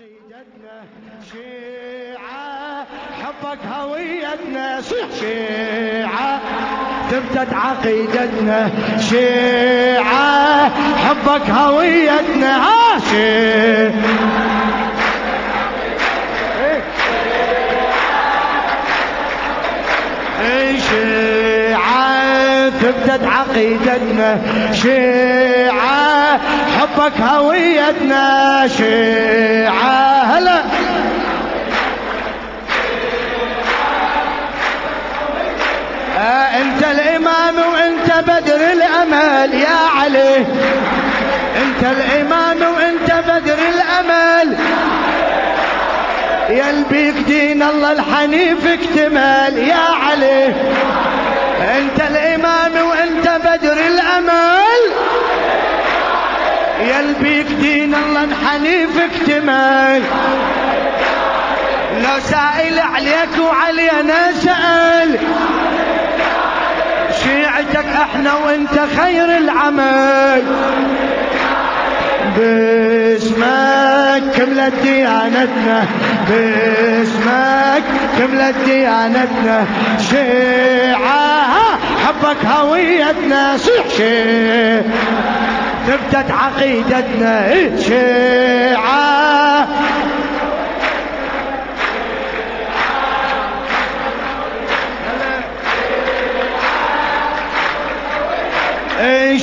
عقيدتنا شيعة حبك هويتنا شيعة. ثبتت عقيدتنا شيعة حبك هويتنا شيعة. شيعة ثبتت عقيدتنا شيعة حبك هويتنا شيعة. بدر الأمل يا علي. انت الإمام وانت بدر الأمل. يلبيك دين الله الحنيف اكتمل يا علي. انت الإمام وانت بدر الأمل. يلبيك دين الله الحنيف اكتمل لو سائل عليك وعلينا سأل. شيعتك إحنا وانت خير العمل. باسمك كملت ديانتنا باسمك كملت ديانتنا. شيعة حبك هويتنا. صيح شيعة ثبتت عقيدتنا. شيعة.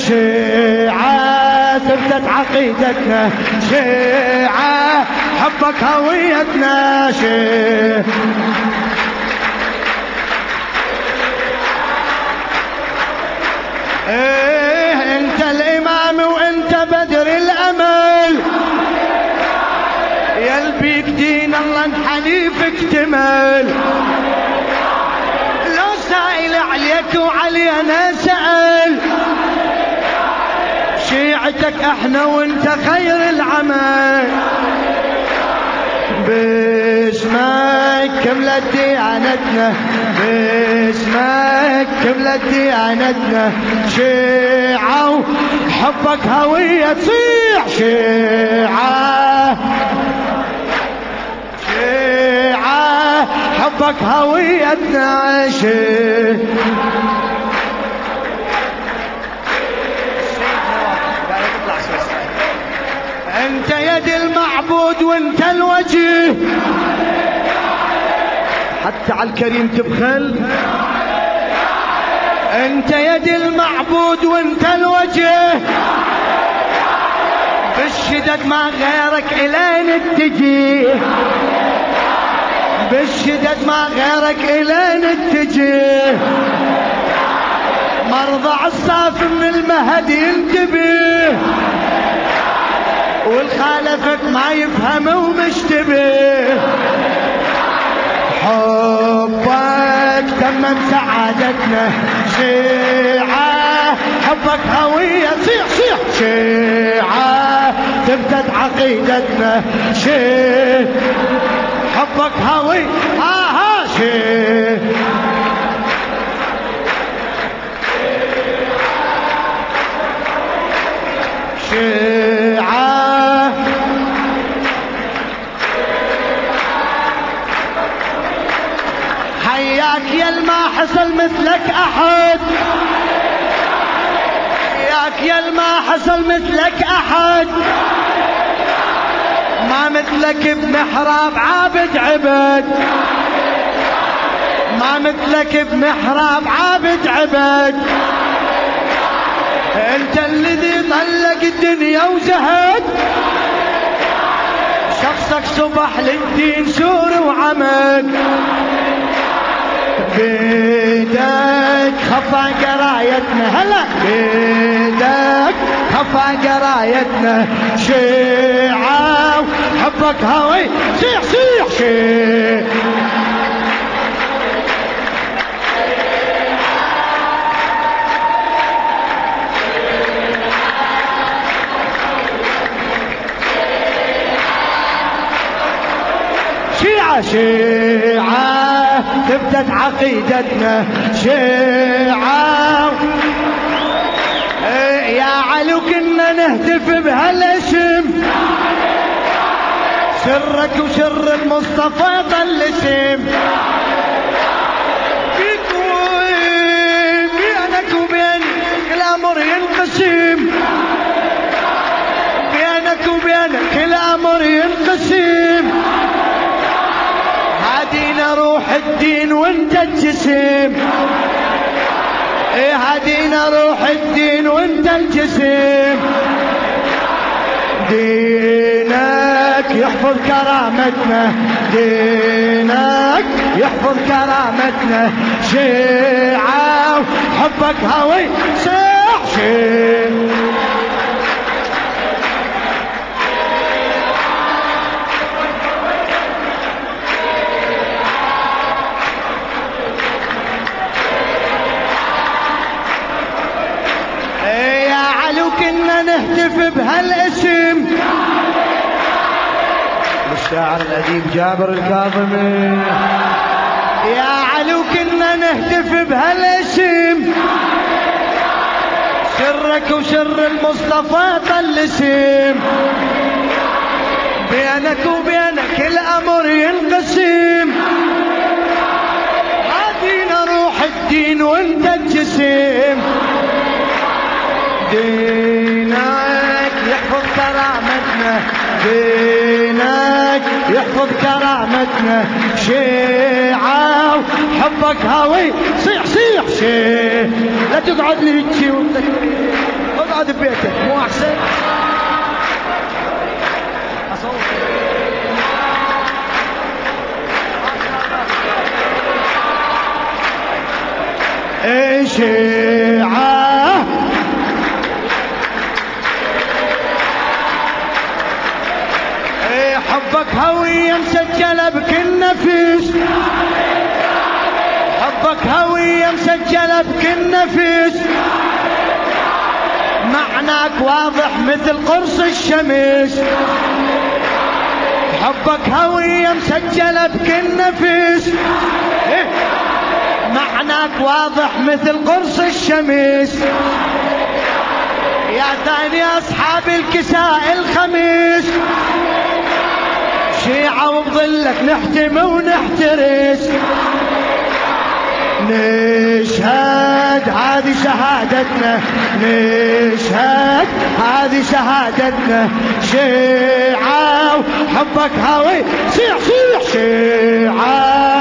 شيعة ثبتت عقيدتنا شيعة حبك هويتنا شيعة. إيه أنت الإمام وأنت بدر الأمل. يلبيك دين الله الحنيف اكتمل لو سائل عليك وعلينا سأل. شيعتك إحنا وانت خير العمل. باسمك كملت ديانتنا باسمك كملت ديانتنا شيعة حبك هوية تصيح. شيعة. شيعة حبك هويتنا شيعة أنت يد المعبود وانت الوجه. حتى على الكريم تبخل. أنت يد المعبود وانت الوجه. بالشدد ما غيرك إلين تجي. بالشدد ما غيرك إلين تجي. مرضع الصاف من المهد ينتبه والخالفك ما يفهم ومشتبه. حبك تمم سعادتنا شيعة حبك هوية. صيح صيح. شيعة ثبتت عقيدتنا. شيعة حبك هوي ها ها شيعة شيعة. يا ما حصل مثلك أحد؟ حياك يا ما حصل مثلك أحد؟ ما مثلك بمحراب عابد عبد. ما مثلك بمحراب عابد عبد. أنت الذي طلق الدنيا وزهد. شخصك صبح للدين سور وعمد. بيدك خفى قرايتنا هلا. بيدك خفى قرايتنا شيعة حبك هوي صيح صيح شيع. شيعة شيعة ثبتت عقيدتنا شيعة. يا علي كنا نهتف بهالاسم. سرك وسر المصطفى ضل اسم الجسم. هادينا روح الدين وانت الجسم. دينك يحفظ كرامتنا. دينك يحفظ كرامتنا. شيعة حبك هوي شيء نهتف بهالاسم الشاعر الأديب جابر الكاظمي. يا علو كنا نهتف بهالاسم. سرك وسر المصطفى طل اسم. بينك وبينك الامر ينقسم. هادينا روح الدين وانت الجسم. يحفظ كرامتنا دينك يحفظ كرامتنا. شيعة حبك هاوي. صيح صيح شيء لا تقعد لي هيك اقعد ببيتك. مو أحسن؟ إيه مسجلة بكل نفس حبك هوية مسجلة بكل نفس معناك واضح مثل قرص الشمس. حبك هوية مسجلة بكل نفس؟ معناك واضح مثل قرص الشمس. يا ثاني أصحاب الكساء الخميس. شيعة وبظلك نحتمي ونحترس. نشهد هذه شهادتنا نشهد هذه شهادتنا. شيعة وحبك هاوي صيح صيح شيعة شيعة.